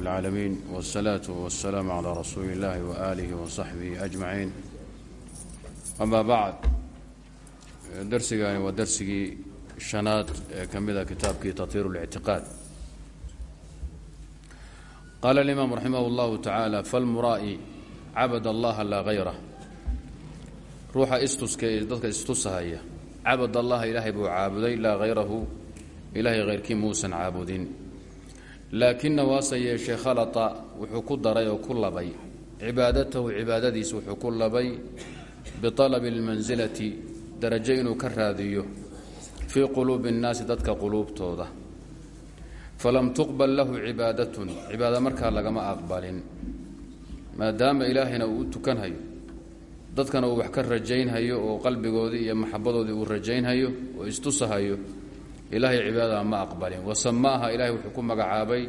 رب العالمين والصلاة والسلام على رسول الله وآله وصحبه أجمعين أما بعد درسigaani waa dersigii شhanaad ee ka mida kitaabkii تطهير الاعtiقاad qال الإمام رحimه الله تعالى فالmuraa'i cabd الlaha laa غayrة ruuxa istuska ee dadka istusahaya cabad allaha ilaahay buu caabuday laa hayrahu ilaahay hayrkii muusan caabudin laakina waase yeeshee khalata wuxuu ku daray oo ku labay. Cibaadatahu cibaadadiis wuxuu ku labay bialabi اlmansilati darajo inuu ka raadiyo fii quluubi اnnaasi dadka quluubtooda. Falam tuqbal lahu cibaadatun cibaada markaa lagama aqbalin. Maadaama ilaahayna uu u tukanhayo dadkana uu wax ka rajaynhayo oo qalbigoodii iyo maxabadoodii uu rajaynhayo oo istusahayo ilaahay cibaadada ma aqbalin. Wasamaaha ilahay wuxuu ku magacaabay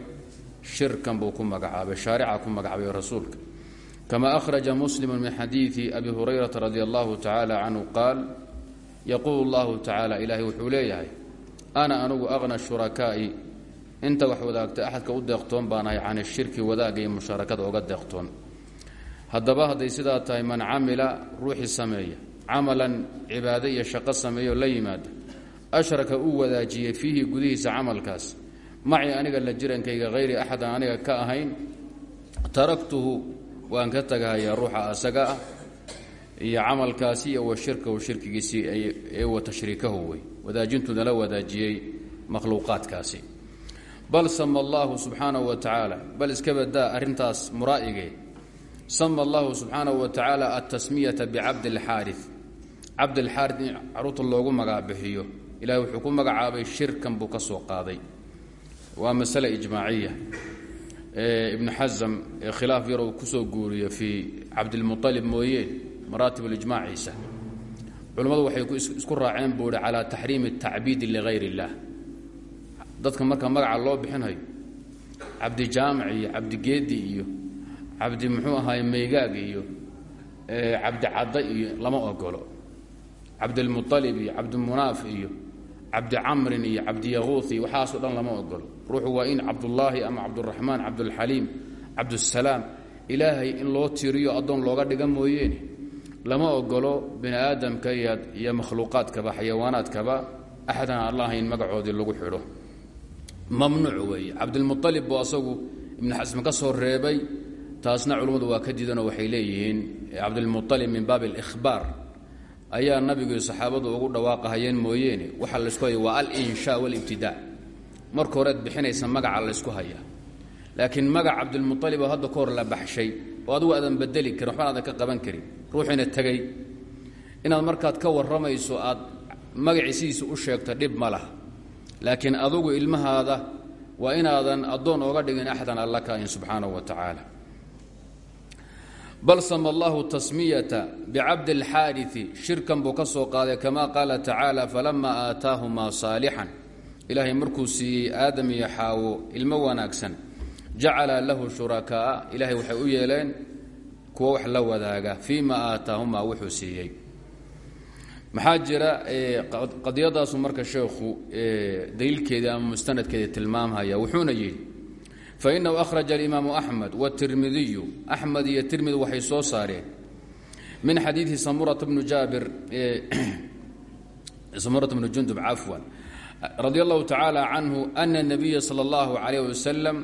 shirkan buu ku magacaabay shaarica ku magacaabay rasuulka. Kama akhraja muslimu min xadiidi abi hurayrata radi allahu tacaala canhu qaal yaquulu llahu tacaala ilaahay wuxuu leeyahay ana anugu aqna shurakaa'i inta wax wadaagta axadka u deeqtoon baanahay can shirki wadaaga iyo mushaarakada oga deeqtoon. Haddaba hadday sidaa tahay man camila ruuxii sameeya. Camalan cibaado iyo shaqo sameeyo la yimaada ashraka uu wadaajiyey fiihi gudihiisa camalkaas. Macii aniga la jirankayga hayri axadan aniga ka ahayn taraktuhu waan ka tagahayaa ruuxa asaga ah iyo camalkaasi iyo wa shirkahu shirkigiisii ee wa tashriikahu wey wadaajintuu nala wadaajiyey makhluuqaadkaasi. Bal sama allahu subxaanahu wa tacaala bal iska badaa arrintaas sama allahu subxaanahu wa tacaala altasmiyata bicabdi اlxaari cabd اlxaari in carruurta loogu magacbixiyo ilahay wuxuu ku magacaabay shirkan buu ka soo qaaday. Waa masale ijmaaciya ibnu xasam ee khilaaf yar uu ku soo guuriyo fii cabdilmualib mooye maraatib ijmaaciisa culammadu waxay isku raaceen buu hi calaa taxriimi tacbiidi ligayr اllah dadka marka magaca loo bixinayo cabdi jaamic iyo cabdigeedi iyo cabdi muxuu ahaay maygaag iyo cabdi cadda lama ogolo cabdilmualib iyo cabdimunaaf iyo cabdi camrin iyo cabdiyaquuth iyo waxaasoo dhan lama ogolo ruuxu waa in cabdullaahi ama cabduraxmaan cabdulxaliim cabdusalaam ilaahay in loo tiiriyo addoon looga dhiga mooyeene. Lama ogolo bini aadamka iyo makhluuqaadkaba xayawaanaadkaba axadan allaha in magacoodii lagu xidho. Mamnuuc weeye. Cabdilmualib buu asagu ibnu xasm ka soo reebay taasna culummadu waa ka diidanoo waxay leeyihiin. Cabdilmualib min baabi alihbaar ayaa nabigu saxaabadu ugu dhawaaqahayeen mooyeene. Waxaa laysku haya waa alinshaa walibtidaa marka horead bixinaysa magaca laysku haya. Laakiin magac cabdilmualib oo hadda ka hor la baxshay oo adugu aadan bedeli karin waxbaan aadan ka qaban karin ruuxiina tegey inaad markaad ka warramayso aad magacii u sheegto dhib ma laha. Laakiin adugu ilmahaada waa inaadan addoon ooga dhigin axdan alla ka ahin subxaanahu wa tacaala bal sama allahu tasmiyata bicabdi اlxaariثi shirkan buu ka soo qaaday kama qaala tacaala falama aataahumaa saalixan ilaahay markuu siiyey aadam iyo xaawo ilmo wanaagsan jacala lahu shurakaaa ilahay waxay u yeeleen kuwa wax la wadaaga fii ma aataahumaa wuxuu siiyey maxaa jira qadiyadaasu marka sheekhu daliilkeedii ama mustanadkeedii tilmaamhaya wuxuuna yidhi fainahu akhraja alimaamu axmed wاtirmidiyu axmed iyo tirmidi waxay soo saareen min xadiidi samurata bnu jaabir samurata bnu jundub cafwan radi allahu tacaala canhu ana nabiya sala اllahu calayh wasalam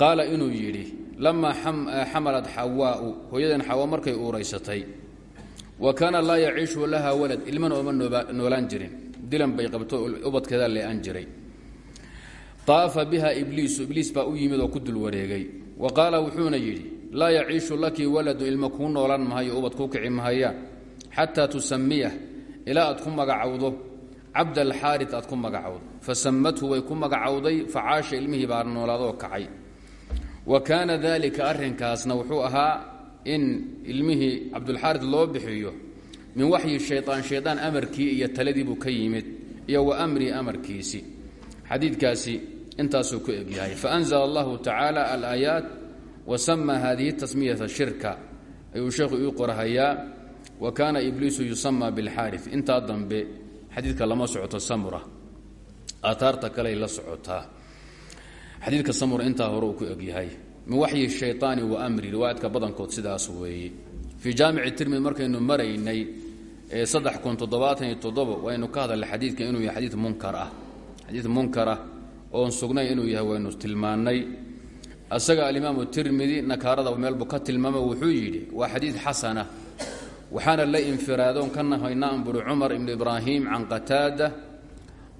qaala inuu yidhi lamaa xamalat xawaau hooyadan xawa markay uuraysatay wa kaana laa yaciishu laha walad ilmana ooma noolaan jirin dilan bay qabto ubadkeeda lee'an jiray aafa biha ibliisu ibliis baa u yimid oo ku dul wareegay wa qaala wuxuuna yidhi laa yaciishu laki waladun ilma kuu noolan mahayo ubad kuu kici mahayaan xataa tusamiyah ilaa aad ku magacowdo. Cabd alxaari aad ku magacowdo. Fasamathu way ku magacowday facaasha ilmihii baa noolaadoo kacay. Wa kaana dalika arrinkaasna wuxuu ahaa in ilmihii cabdulxaarid loo bixiyo min waxyi shayaan shaydaan amarkii iyo taladiibuu ka yimid iyo wa amrii amarkiisi. Xadiidkaasi intaasuu ku egyahay faanzla allahu tacaala alaayaat wa sama hadihi tasmiyata shirka. Ayuu sheekhu ii qorahayaa wa kaana ibliisu yusama bilxaari intaa dambe xadiidka lama socoto samura. Aataarta kaley la socotaa xadiidka samura intaa hore uu ku egyahay min waxyi shayطaani wa amri. Riwaayadka badankood sidaas weeye fii jaamici tirmid markaynu maraynay saddex kun toddobaatan iyo toddobo waynu ka hadalnay xadiidka inuu yahay xadiid munkar ah. Xadiid munkar ah oon sugnay inuu yahay waynu tilmaannay. Asaga alimaamu tirmidi nakaarada meelbu ka tilmaamo wuxuu yidhi waa xadiid xasana waxaana la infiraadoon ka nahaynaa amburi cumar ibnu ibraahim can qataada.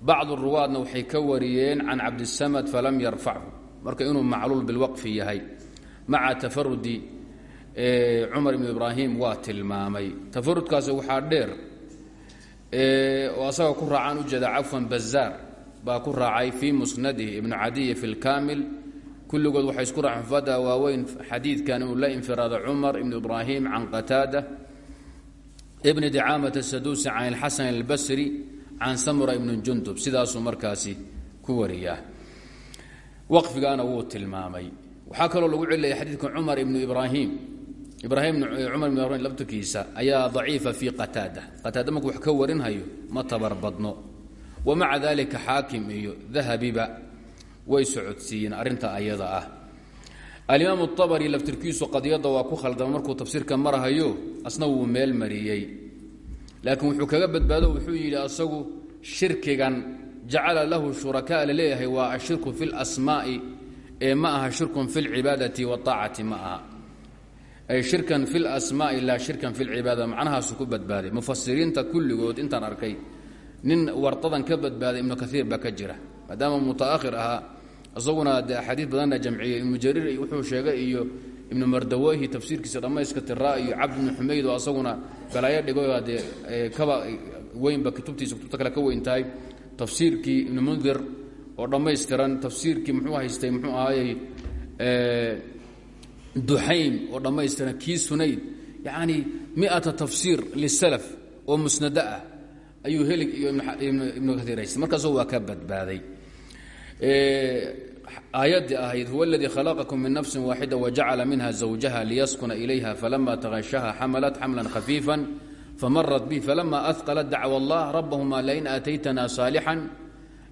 Bacdu ruwaadna waxay ka wariyeen can cabdisamad falam yarfachu. Marka inuu macluul bilwaqfi yahay maca tafarudi cumar ibnu ibraahim waa tilmaamay. Tafarudkaasi waxaa dheer oo asaga ku raacaan baa ku raacay fii musnadihi ibnu cadiy fi lkaamil kulligood waxay isku raaceen xufada waaweyn xadiidkan inuu la infiraado cumar ibnu ibraahim can qataada ibni dicaamat asaduusi can ilxasan albasri can samura ibni jundub. Sidaasuu markaasi ku wariyaa. Waqfigaana wuu tilmaamay. Waxaa kaloo lagu celilaya xadiidka cumar ibnu ibraahim. Ibraahim cumar ibnu ibrahim labtirkiisa ayaa daciifa fii qataada. Qataada markuu wax ka warinhayo ma tabar badno wa maca dalika xaakim iyo dahabiba way socodsiiyeen arrinta ayada ah. Alimaam abari laftirkiisu qadiyadda waa ku khaldama markuu tafsiirka marahayo asna wuu meel mariyey. Laakiin wuxuu kaga badbaado wuxuu yidhi asagu shirkigan jacala lahu shurakaa la leeyahay waa ashirku fi lasmaa'i ee ma aha shirkun fi lcibaadati waaacati ma aha. Ay shirkan fi lasmaai laa shirkan fi lcibaada macnahaasu ku badbaaday. Mufasiriinta kulligood nin wardadan ka badbaaday ibnu kaiir baa ka jira maadaama mutaakhir ahaa. Isaguna de axaadiis badanna jamciyey. Ibnu jariir wuxuu sheegay iyo ibnu mardawehi tafsiirkiisa dhammayska tiraa iyo cabd ibnu xumayd oo asaguna balaayo dhigo dee kaba weynba kutubtiisa kutubta kale ka weyn tahay. Tafsiirkii ibnu mundir oo dhammaystiran tafsiirkii muxuu haystay muxuu ahaayey duxaym oo dhammaystiran kii sunayd. Yacni miata tafsiir lisalaf oo musnado ah ayuu heli iyo ibnu kaiir haysta. Markaasoo waa ka badbaaday. Aayadii ahayd huwa اladii khalaqakum min nafsi waaxida wajacala minha zawjaha liyaskuna ilayha falama tagashaha xamalat xamla khafiifa famarat bi falama ahqlat dacwa allah rabahuma lain aataytana saalixan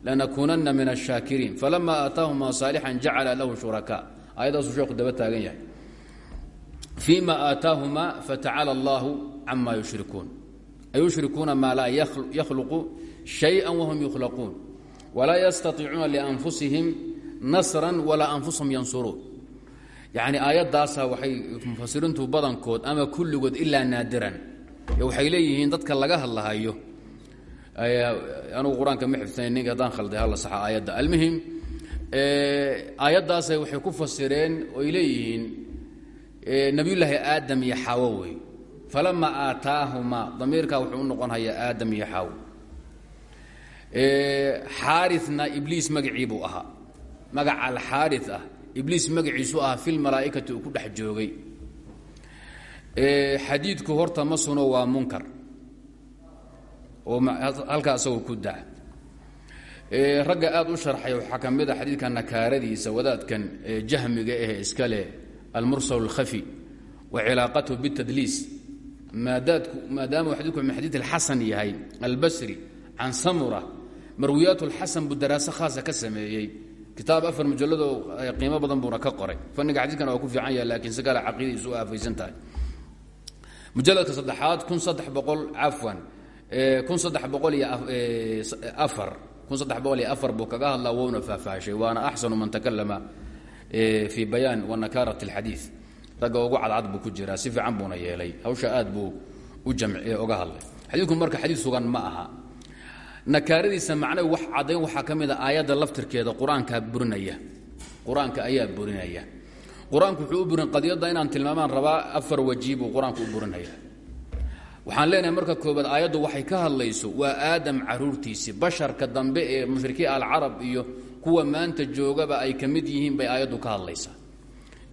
lanakuunana min ashaakiriin falama aataahuma saalixan jacala lahu shuraka. Ayadaasuu sheeku daba taagan yahay. Fima aataahuma fatacala allahu cama yushrikuun ayushrikuuna maa laa yakhluqu shayئa wahum yukhlaquun walaa yastaiicuuna lianfusihim nasran walaa anfusahum yansuruun yacni aayaddaasaa waxay mufasiriintu badankood ama kulligood ilaa naadiran waxay leeyihiin dadka laga hadlahayo anugu qur'aanka ma xifdsanan ninka haddaan khalday halla saxa aayadda almuhim aayaddaasay waxay ku fasireen oy leeyihiin nabiyullaahi aadam iyo xaawo wey falama aataahumaa damiirkaa wuxuu u noqon hayaa aadam iyo xaawo. Xaarina ibliis magacii buu ahaa. Magaca alxaari ah ibliis magaciisu ahaa filmalaaikati uu ku dhex joogay. Xadiidku horta ma suno waa munkar. Oo halkaa asagoo ku daa. Ragga aad u sharxay waxaa ka mid a xadiidka nakaaradiisa wadaadkan jahmiga ahe iska leh almursal اlkhafi wa cilaaqatuhu bitadliis xadiidku min xadiid alxasan yahay albasri can samura marwiyaat اlxasan buu daraaso khaasa ka sameeyey. Kitaab afar mujalladoo qiimo badan buuna ka qoray. Fanniga xadiidkana waa ku fiican yaha laakiin si kale caqiidadiisu u aafaysan tahay. Mujalladka saddexaad kun saddex boqol cafwan kun saddex boqol iyo afar kun saddex boqol iyo afar buu kaga hadlaa wouna faahfaahshay waana axsanu man takalama fii bayaan wa nakaarat اlxadiid ragga ugu cadcad buu ku jiraa si fiican buuna yeelay. Hawsha aad buu u jamci oga hadlay. Xadiidku marka xadiid sugan ma aha. Nakaaradiisa macna wax caddayn waxaa ka mid a aayadda laftirkeeda qur'aankaa burinaya. Qur'aanka ayaa burinaya. Qur'aanku wuxuu burin qadiyadda inaan tilmaamaan rabaa afar waji buu burinaya. Waxaan leenahay marka koobaad aayaddu waxay ka hadlayso waa aadam caruurtiisii basharka dambe ee mushrikiin alcarab iyo kuwa maanta joogaba ay ka mid yihiin bay aayaddu ka hadlaysaa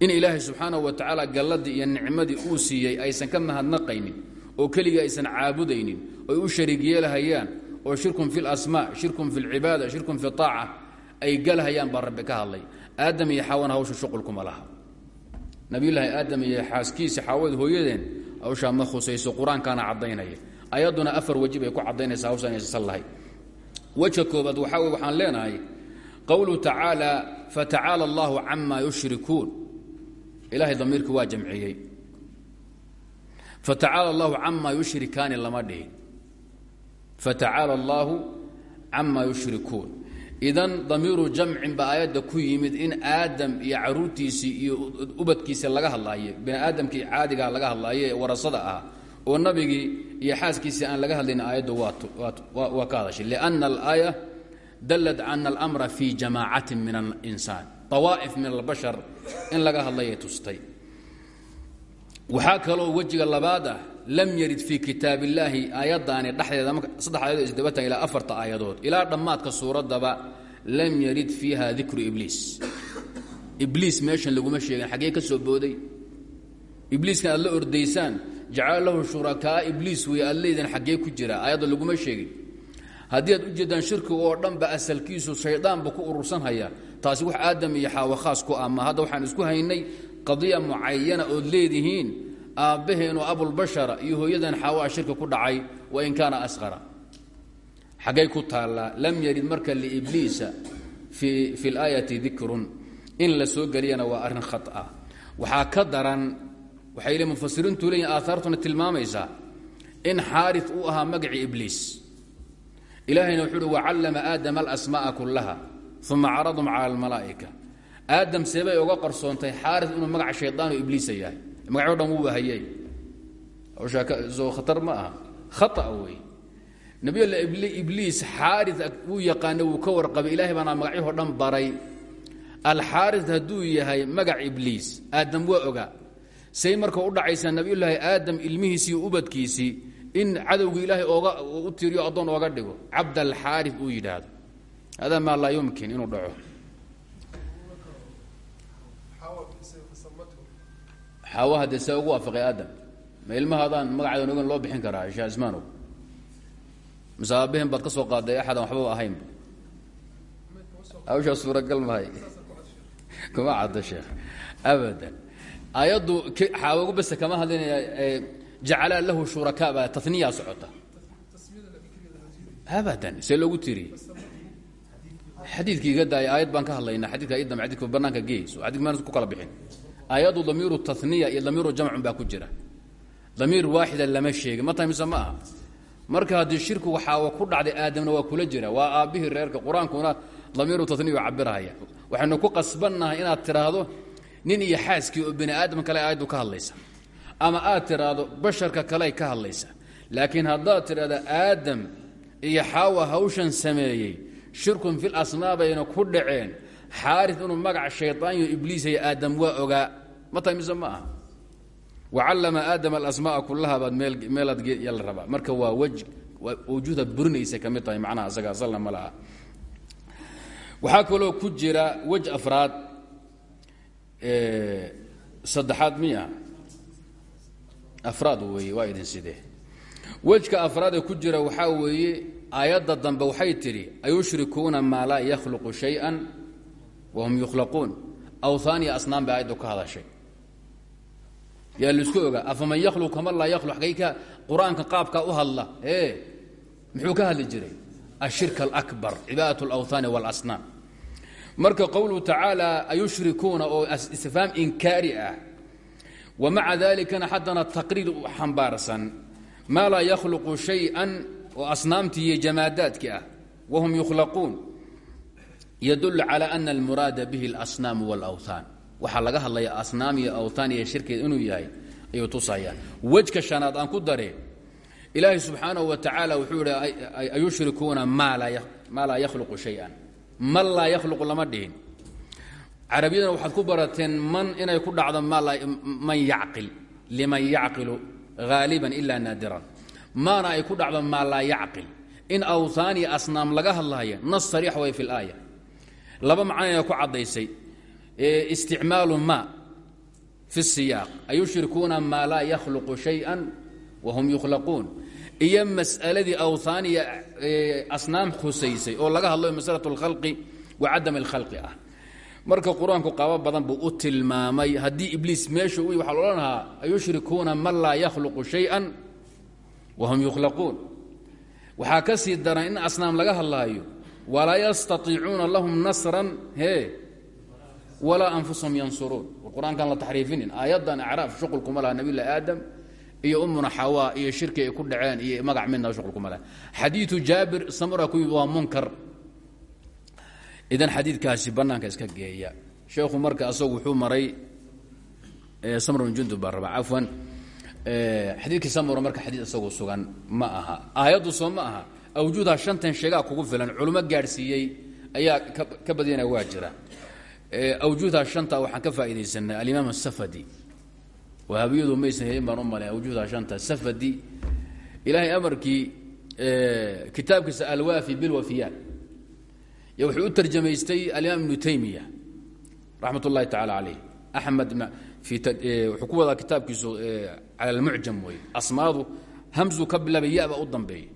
in ilaahay subxaanahu wa tacaala galladii iyo nicmadii uu siiyey aysan ka mahadnaqaynin oo keligii aysan caabudaynin oy u shariig yeelahayaan oo shirkun fi lasmaa shirkun fi lcibaada shirkun fi aaca ay galhayaan baa rabbi ka aadam iyo xaawana hawsha shuqulkuma laha. Nabiyulaahi aadam iyo xaaskiisa xaawad hooyadeen hawshaa ma khusayso qur'aankaana ayadduna afar weji bay ku caddaynaysa hawshaan aysan lahay wejka koobaad waxaa waxaan leenahay qowluhu tacaala fatacaala allahu cama yushrikuun ilahay damiirki waa jamciyey. Fatacaala allahu cama yushrikaani lama dhihin fatacaala allaahu cama yushrikuun idan damiiru jamcin baa aayadda ku yimid in aadam iyo caruurtiisii iyo ubadkiisa laga hadlaaye bini aadamkii caadigaa laga hadlaaye ee warasada ah oo nabigii iyo xaaskiisii aan laga hadlayn aayaddu waa ka hadashay. Lianna alaaya dalad cana almra fi jamaacatin min alinsaan. Awaa'if min albashar in laga hadlayay tustay. Waxaa kaloo wejiga labaad ah lam yarid fii kitaab illaahi aayaddaani dhexdeeda saddex ayadoo isdabatan ilaa afarta aayadood. Ilaa dhammaadka suuraddaba lam yarid fiiha dikru ibliis. Ibliis meeshan laguma sheegin xaggee ka soo booday. Ibliiskan aad la ordaysaan jacala lahu shurakaa ibliis wey aad xaggee ku jira aayadda laguma sheegin. Haddii aad u jeedaan shirkiga oo dhanba asalkiisu shaydaanba ku urursanhaya taasi wax aadam iyo xaawo khaas ku ama hadda waxaan isku haynay qadiya mucayana ood leedihiin aabbaheenoo abulbashara iyo hooyadan xaawaa shirki ku dhacay wain kaana asqara xaggay ku taallaa lam yarid marka liibliisa fi laayati dikrun in la soo geliyana waa arrin khaa waxaa ka daran waxay le mufasiriintu leeyihiin aaaartuna tilmaamaysaa in xaari uu ahaa magacii ibliis. Ilaahayna wuxuu uhi wacallama aadama alasma'a kullaha uma caradum cala almalaa'ika. Aadam seebay oga qarsoontay xaari inuu magaca shaydaanu ibliisa yahay. Magacyo dhan wuu wahayey hawshaasoo khatar ma aha. Khata wey nabiyulla ibliis xaari wuu yaqaana wuu ka warqabay ilahay baana magacyahoo dhan baray. Alxaari hadduu yahay magac ibliis aadam waa ogaa say marka u dhacaysaa nabiyulaahi aadam ilmihiisii ubadkiisii in cadowgii ilaahay ooga u tiriyo addoon ooga dhigo. Cabd alxaari uu yidhaahdo hada maa laa yumkin inuu dhaco xaawa haddee see ugu waafaqay aadam ma ilmahaadaan magacadan ogan loo bixin karaa sheh ismaanow mise aabaheen baad ka soo qaaday axadan waxbaba ahaynba hawshaa suuragal mahay kuma caddo sheekh abadan aayaddu xaawagu bese kama hadlinaya jacalaa lahu shurakaa baa taniyaa socota abadan see loogu tiriye xadiidkii iga daaya aayad baan ka hadlaynaa xadidka idam xadidka banaanka geyso xadidka maan ku kala bixin. Aayaddu damiiru taniya iyo damiiru jamcun baa ku jira. Damiir waaxida lama sheegin. Ma tahay mise ma aha? Marka haddii shirkigu xaawo ku dhacday aadamna waa kula jira waa aabbihii reerka qur'aankuna damiiru taniyu cabirahaya waxaynu ku qasbannahay inaad tidhaahdo nin iyo xaaskii oo bini aadam kale aayaddu ka hadlaysa ama aad tidhaahdo basharka kale ka hadlaysa. Laakiin haddaad tidhahda aadam iyo xaawa hawshan sameeyey shirkun fil bayna ku dhaceen. Xaaris inuu magaca shaydaanyo ibliisaya aadam waa ogaa. Ma tahay mise ma aha? Wacallama aadama alasmaaa kullaha baad meelaad la rabaa. Marka waa wej wujuudaad burinaysa ka mid tahay macnaha asaga asalna ma ku jira wej afraad saddexaad miya. Afraad weeye waa idin sidee. Wejka afraadee ku jira waxaa weeye aayadda dambe waxay tidhi ayushrikuuna maa laa yakhluqu shay-an wahum yukhlaquun? Awhaaniya asnaam bay aayaddu ka hadashay. Yaa la isku ogaa afaman yakhluq kama laa yakhluq? Xaggay ka qur'aanka u hadla ee muxuu ka hadli jiray? Ashirk alakbar cibaadat alawhaani walasnaam marka qowluhu tacaala ayushrikuuna oo istifhaam inkaari ah. Wa maca dalikana haddana taqriir xambaarsan maa laa yakhluqu shay-an oo asnaamtii iyo jamaadaadkii ah wahum yukhlaquun. Yadul cala ana almuraada bihi alasnaamu walawthaan. Waxaa laga hadlaya asnaam iyo awthaan iyo shirkeed inuu yahay ayuu tusayaan wejka shanaad aan ku daree ilaahay subxaanahu wa tacaala wuxuu yihi ayushrikuuna maa laa yakhluqu shay-an. Man laa yakhluqu lama dhihin. Carabiyadana waxaad ku barateen man inay ku dhacdo man yacqil liman yacqilu haaliban ilaa naadiran maana ay ku dhacdo maa laa yacqil. In awthaan iyo laga hadlaya nas sariix way fi laaya laba macnayna ku caddaysay isticmaalu ma fi siyaaq. Ayushrikuuna maa laa yakhluqu shay-an wahum yukhlaquun. Iyo mas'aladii awthaaniya asnaam khusaysay oo laga hadlayo masalat اlkhalqi wa cadam اlkhalqi ah. Marka qur'aanku badan buu u tilmaamay. Haddii ibliis meesha u waxa la odhan lahaa ayushrikuuna man laa yakhluqu shay-an wahum yukhlaquun waxaa ka sii daran in asnaam laga hadlaayo walaa yastaiicuuna lahum nasran he walaa anfusahum yansuruun qur'aankaan la taxriifinin aayaddan acraaf shuqulkuma laha nabiy llahi aadam iyo umuna xawa iyo shirki ay ku dhaceen iyo magac midna shuqulkuma laha xadiidu jaabir samura ku yimid waa munkar idan xadiidkaasi bannaanka iska geeya sheekhu marka asagu wuxuu maray samr bn jundub baa raba cafwan xadiidkii samura marka xadiid isagoo sugan ma aha. Aayaddu soo ma aha. Awjuudha shantan sheegaa kugu filan culummo gaadhsiiyey ayaa ka badiyana waa jira. Awjuuda shanta waxaan ka faaidaysanay alimaam asafadi wahaabiyadu maysan helin baan u malay shanta. Safadi ilaahay amarkii kitaabkiisa alwaafi bilwafiyaat y wuxuu u tarjamaystay alimaam ibnu taymiya raxmat ullahi tacaala caleyh axmed wuxuu ku wadaa kitaabkiisu cala almucjam wey asmaadu hamzu ka bilaabay yaba u dambeeya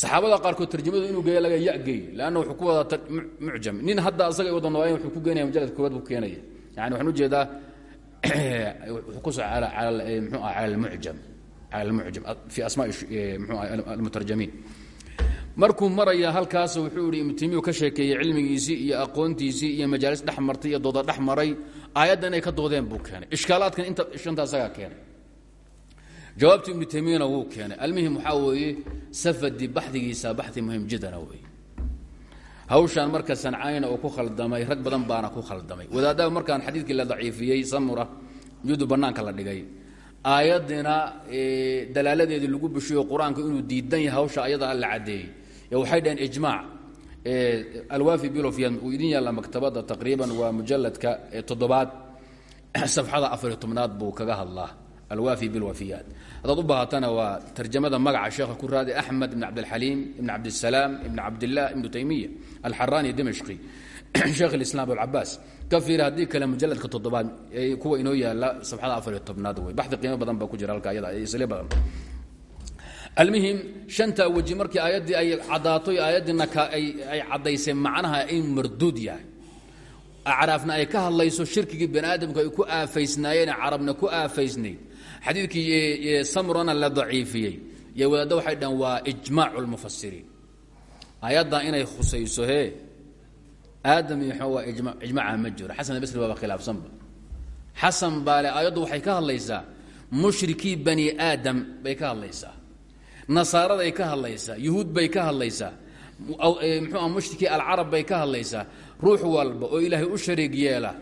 saxaabada qaarkood tarjamadu inuu geeya laga yageey lanna wuxuu ku wadaa mucjam nin hadda asaga wada noolaayen wuxuu ku geenaya majalad koobaad buu keenaya yani waxaan u jeedaa wuxuu ku soco mxuu ah cala almucjam cala almucjam fi asmaa mxuu ah almutarjamiin markuu maraya halkaas wuxuu ihi ibnu taymiyu ka sheekeeyey cilmigiisii iyo aqoontiisii iyo majaalis dhex martay iyo dooda dhex maray aayadda inay ka doodeen buu keenay. Ishkaalaadkan inta shanta asagaa keenay. Jawaabti ibnu taymiyana wuu keenay. Almuhim waxaa weeye safadi baxdigiisa baxdi muhiim jiddana wey hawshaan marka sancayna uu ku khaldamay rag badan baana ku khaldamay. Wadaadaba markaan xadiidkii la daciifiyey samura judu bannaanka la dhigay. Aayadina dalaaladeedii lagu bishiyo qur'aanka inuu diidan yahay hawsha ayada la caddeeyey. Waxay dhaheen ijmaac alwaafi bilofyan uu idin yaalla maktabadda taqriiban waa mujalladka toddobaad safxada afariyo tobnaad buu kaga hadlaa alwaafi bilwafiyaat haddaad u baahatana waa tarjamada magaca sheekha ku raadi axmed ibn cabdilxaliim ibn cabdisalaam ibn cabdilah ibnu taymiya alxaraani dimashqi. Sheekh islaam abulcabaas ka fiiri haddii kale mujaladka toddobaad kuwa inoo yaalla safxada afariyo tobnaad wey baxdi qiimo badan baa ku jira halka ayada isle badan almuhim shanta weji markii aayaddii ay caddaato aayaddiina ay caddaysay macnaha in marduud yahay. Acraafna ay ka hadlayso shirkigii bani aadamku ay ku aafaysnaayeen carabna ku aafaysnayd. Xadiidkii samrana la daciifiyey. Iyo wadaadda waxay dhahan waa ijmaacu lmufasiriin aayaddan inay khusayso hee aadam iyo waa ijmaaca ma jiro. Xasan albasri baaba khilaafsanba xasan baale aayaddu waxay ka hadlaysaa mushrikii bani aadam bay ka hadlaysaa nasaaraday ka hadlaysaa yuhuud bay ka hadlaysaa mxuua mushrikii alcarab bay ka hadlaysaa ruux walba oo ilaahay u shariig yeela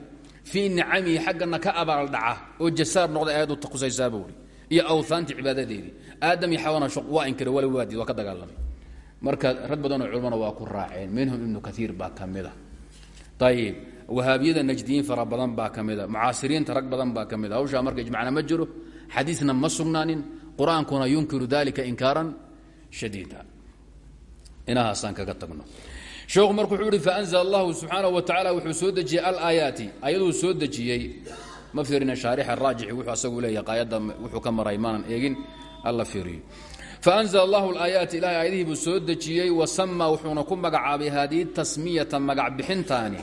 fii nicamihi xaggana ka abaaldhaca oo jasaar noqday aayaddu khusaysaa buuri iyo awhaantii cibaadadeedii aadam iyo xawana waa inkare wala waadid waa ka dagaalamay. Marka rag badanoo culmana waa ku raaceen minhum ibnu kaiir baa ka mida ayib wahaabiyada najdiyiin fara badan baa ka mida mucaasiriinta badan baa ka mida hawshaa marka ijmacna ma jiro xadiisna qur'aankuna yunkiru dalika inkaaran shadiida. Inahaasaan kaga tagno. Sheekhu marku wuxuu ihi faanzl allahu subxaanaه wa tacala wuxuu soo dejiyey alaayaati. Ayaduu soo dejiyey. Ma fiirina shaarixa raajixi wuxuu asagu leeyahay qaayadda wuxuu ka maray maanan eegin alla fiiriyo. Faanzl allahu alaayaati ilahay aayadihii buu soo dejiyey wasama wuxuuna ku magacaabay haadihi tasmiyata magac bixintaani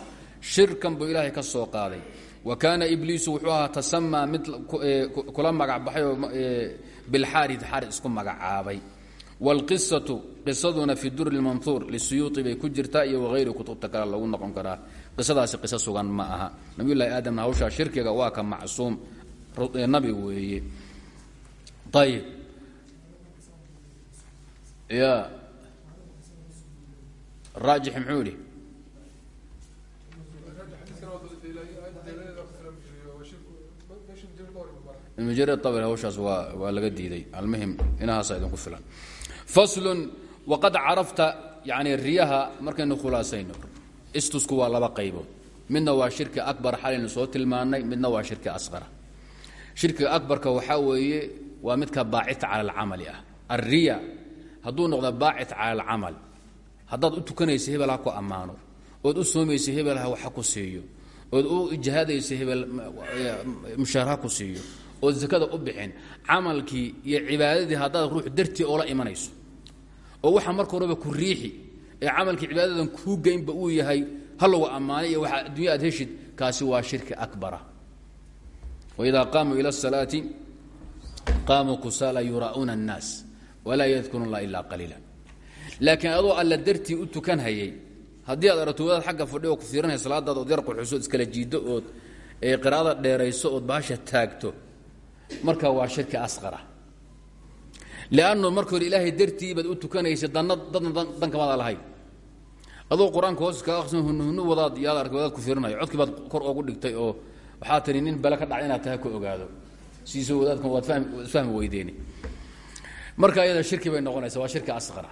shirkan buu ilaahay ka soo qaaday. Wa kaana ibliisu wuxuu ahaa tasamaa mid kula magac baxay oo bilxaari xaari isku magacaabay wاlqisatu qisaduna fi duri اlmanhuur lisuyuuطi bay ku jirtaa iyo wahayri kutubta kale lagu noqon karaa qisadaasi qiso sugan ma aha nabiy llahi aadamna hawshaa shirkiga waa ka macsuum nabi weeye ayib ya raajix muxuu idhi waqad carafta yani riyaha markaynu khulaasayno istusku waa laba qaybood midna waa shirki akbar xalaynu soo tilmaanay midna waa shirki asqara shirkiga akbarka waxaa weeye waa midka baacita cala alcamali ah alriya hadduu noqdo baacit cala alcamal haddaad u tukanaysa hebel ha ku ammaano ood u soomaysa hebel ha wax ku siiyo ood u jihaadaysa hebel mushaar ha ku siiyo ood sakada u bixin camalkii iyo cibaadadii haddaad ruux dartii oola imanayso. Oo waxa marka horeba ku riixi ee camalkii cibaadadan kuu geynba uu yahay ha lagu ammaanay iyo waxa addunya heshid kaasi waa shirki akbara. Waidaa qaamuu ila asalaati qaamuu kusaala yuraa'uuna annaas walaa yadkuruna allah ilaa qaliila laakiin adoo alla dartii u tukan hayay haddii aad aragto wadaad agga fadhi oo ku fiirinaya salaadaada ood yar quxuso ood iskala jiiddo ood qiraa'ada dheerayso ood bahasha taagto marka waa shirki asqara liannu marka ilaahay dartii baad u tukanaysa danna dadna dankamaada lahayn adoo qur'aanka hoos kaga aqsan hunhunu wadaad yaad arka wadaad ku fiirinayo. Codkii baad kor oogu dhigtay oo waxaa tiri nin bale ka dhacay inaad tahay ku ogaado. Siiso wadaadkan waad fahmi weydeeni. Marka ayada shirki bay noqonaysa waa shirki asqara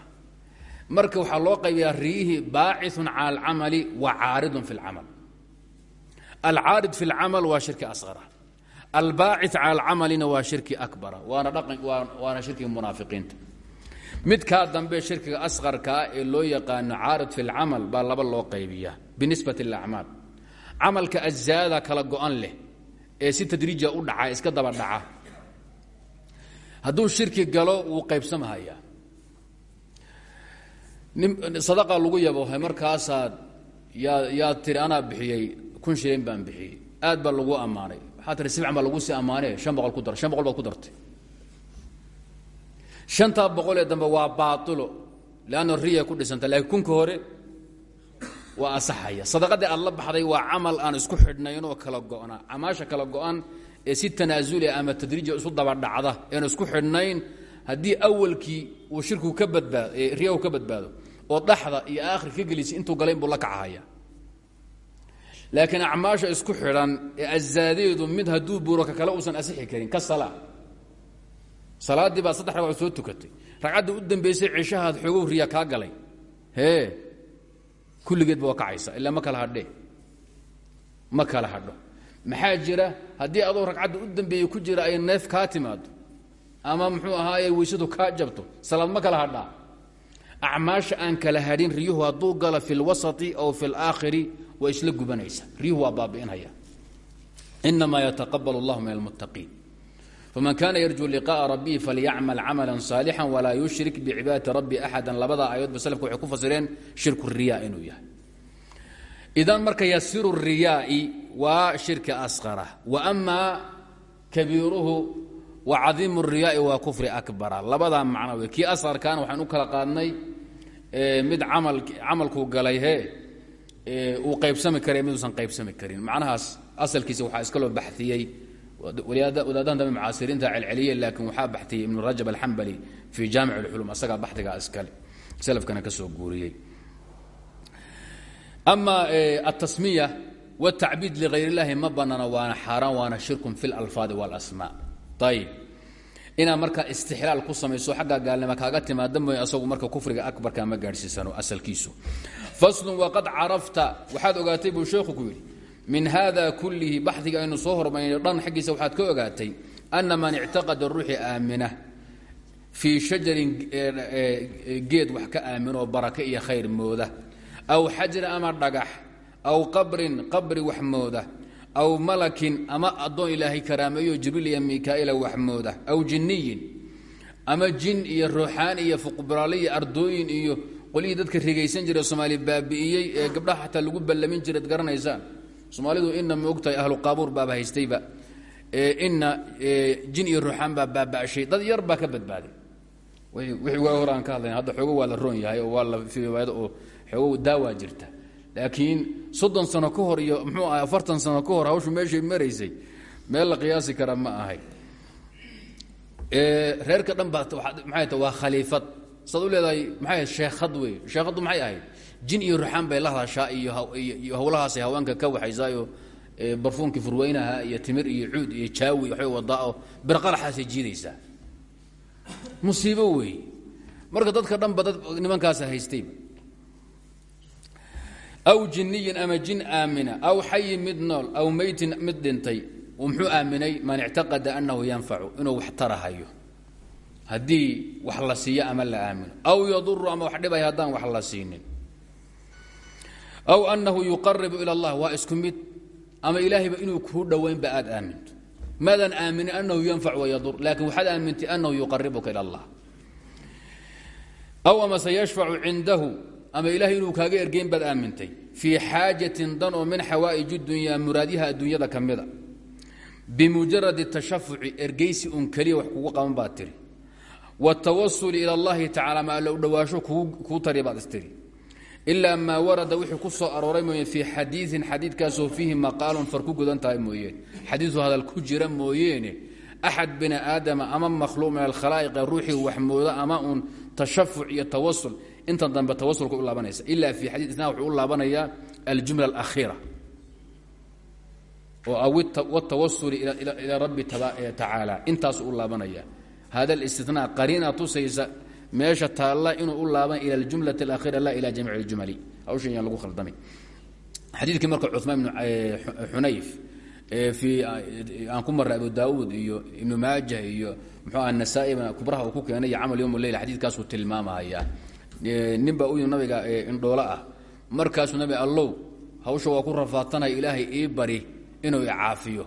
marka waxaa loo qaybiyaa riyihii baaciun cala alcamali wa caaridun fi lcamal alcaarid fi lcamal waa shirki asqara albaaci cala alcamalina waa shirki akbara waana shirkiga munaafiqiinta midkaa dambe shirkiga asqarkaa ee loo yaqaano caarid fi lcamal baa laba loo qaybiyaa binisbati lilacmaal camalka azaada kala go-an leh ee si tadriija u dhaca iska daba dhaca hadduu shirki galo wuu qaybsamahayaa sadaqa lagu yabohay markaasaad yaa yaad tiri anaa bixiyey kun shilin baan bixiyey aad baa lagu ammaanay tiri sibcan baa lagu sii ammaane shan boqol ku dar shan boqol baad ku dartay. Shantaa boqol ee dambe waa baatilo leanna riya ku dhisanta. Laakiin kunka hore waa asaxaya. Sadaqadii aad la baxday waa camal aan isku xidhnaynoo kala go'na camaasha kala go'an ee si tanaasuli ama tadriija isu dabadhacda een isku xidhnayn haddii awalkii uu shirkigu ka badbaado riyahu ka badbaado oo dhaxda iyo aakhir ka gelisa intuu galay inbuu la kacahaya laakiin acmaasha isku xidhan ee azaadeedu mid hadduu buuro ka kale uusan asixi karin ka salaa salaaddii baad saddex ragcood soo tukatay. Ragcadda u dambaysay cishahaad xoogow riya kaa galay. Hee kulligeedba waa kacaysa ilaa ma kala hadhe. Ma kala hadho. Maxaa jira haddii adoo ragcadda u dambeeyey ku jira ay neef kaa timaado ama muxuu ahaaye weysadu kaa jabto salaad ma kala hadhaa. Acmaasha aan kala hadhin riyuhu hadduu galo fi lwasati aw fi laakhiri waa isla gubanaysa riyuhu waa baabi'inhaya inamaa yataqabal اllahu min almuttaqiin faman kana yarjuu liqaءa rabbihi falyacmal camala صaalixا walaa yushrik bicibaadati rabbi axada labada aayaodba slafka waxay ku fasireen shirku riya inuu yahay idan marka yasiru riyaai waa shirki asqara wa ama kabiiruhu wa cadiimu riyaai waa kufri akbara labadaa macno wey kii asqarkaana waxaan u kala qaadnay mid amal camalkuu galay he uu qaybsami kara miduusan qaybsami karin macnahaas asalkiisa waxaa iska loo baxiyey wadaadahan dambe mucaasiriinta celceliye laakiin waxaa baxtiyey ibnu rajab alxambali fii jaamic اlxulum asagaa baxdigaa iskale salafkana ka soo guuriyey ama atasmiya wاtacbiid ligayr اllahi ma banana waana xaaraan waana shirkun fi اlalfaadi wاlasmaa ayib inaad markaa istixlaal ku samayso xagga gaalnimo kaaga timaada mooy asagu marka kufriga akbarka ma gaadhsiisano asalkiisu. Faslun waqad carafta waxaad ogaatay buu sheekhu ku yidhi min hada kullihi baxdiga aynu soo hormaynay dhan xaggiisa waxaad ka ogaatay ana man ictaqada ruuxi aamina fii shajarin geed wax ka aaminoo baraka iyo khayr mooda aw xajrin ama dhagax aw qabrin qabri wax mooda aw malakin ama addoon ilaahay karaameeyo jibriil iyo mikaa'ila wax mooda aw jinniyin ama jin iyo ruuxaan iyo fuqburaale iyo ardooyin iyo qolihii dadka rigaysan jira soomaali baabi'iyey ee gabdhaha xataa lagu ballamin jiray ad garanaysaan? Soomaalidu ina ma ogtahay ahlu qaabuur baaba haystayba ina jin iyo ruuxaan baa baaba'shay dad yar baa ka badbaaday wixii waa hor aan ka hadlayn hadda xoogo waa la roon yahay oo waa la fiwaado oo xoogo daawaa jirta. Laakiin soddon sano ka hor iyo muxuu ahay afartan sano ka hor hawshu meeshay maraysay. Meel la qiyaasi kara ma ahay. Reerka dhan baa maxay ta waa khaliifad. Saad u leedahay maxay ahayd sheekhad wey. Sheekhaddu maxay ahayd jin iyo ruxaan bay la hadashaa iyo iyo hawlahaasay haweenka ka waxaysaayo barfuunkii furweynaha iyo timir iyo cuud iyo jaawi waxbay wadaa oo birqalaxaasay jiidaysaa. Musiibo wey. Marka dadka dhanba dad nimankaasa haystayba aw jiniyin ama jin aamina aw xayin mid nool aw meytin mid dhintay muxuu aaminay man ictaqada annahu yanfacu inuu wax tarahayo. Haddii wax la siiyo ama la aamino. Aw yaduru ama wax dhibay haddaan wax la siinin. Aw annahu yuqaribu ila allah waa isku mid. Ama ilaahayba inuu kuu dhowaynba aad aaminto. Maadaan aaminin annahu yanfac wayadur laakiin waxaad aamintay annahu yuqaribuka ila allah. Aw ama sayashfacu cindahu ama ilaahay inuu kaaga ergeyn baad aamintay. Fii xaajatin dan oo min xawaaij dunya muraadyaha adduunyada ka mida. Bimujaradi ergeysi un keliya wax kugu qaban baad tiri. Watawasul ila allahi tacala ma alla u dhawaasho tari baad istiri ilaa maa warada wixii ku soo arooray mooye fii xadiiin xadiidkaasoo fiihi maqaalun far ku gudan tahay mooyeen xadiisu hadal ku jira mooyeene axad bini aadama ama makhluuq min alkhalaa'iqa ruuxii waxmooda ama uun tashafuc iyo tawasul inta dambe tawasulka u laabanaysa ila fi xadii isnaa wuxuu u laabanayaa aljumla alakhiira oo aw watawasuli ilaa rabbi tacaala intaasu u laabanaya. Hada اlistinaa qariina tusaysa meesha taalla inuu u laaban ila aljumlati alakhiira la ila jamiic اljumali hawshan yaan lagu khaldamay. Xadiidkii marka cumaan ibnu xunayf fii aan ku marray abu daauud iyo ibnu maaja iyo muxuu aha nasaa-ibna kubraha uu ku keenay iyo camal yowm leyl xadiidkaasuu tilmaamaya nin baa u yimi nabiga indhoolo ah. Markaasuu nabi allow hawsha waa ku rafaatanaya ilaahay ii bari inuu icaafiyo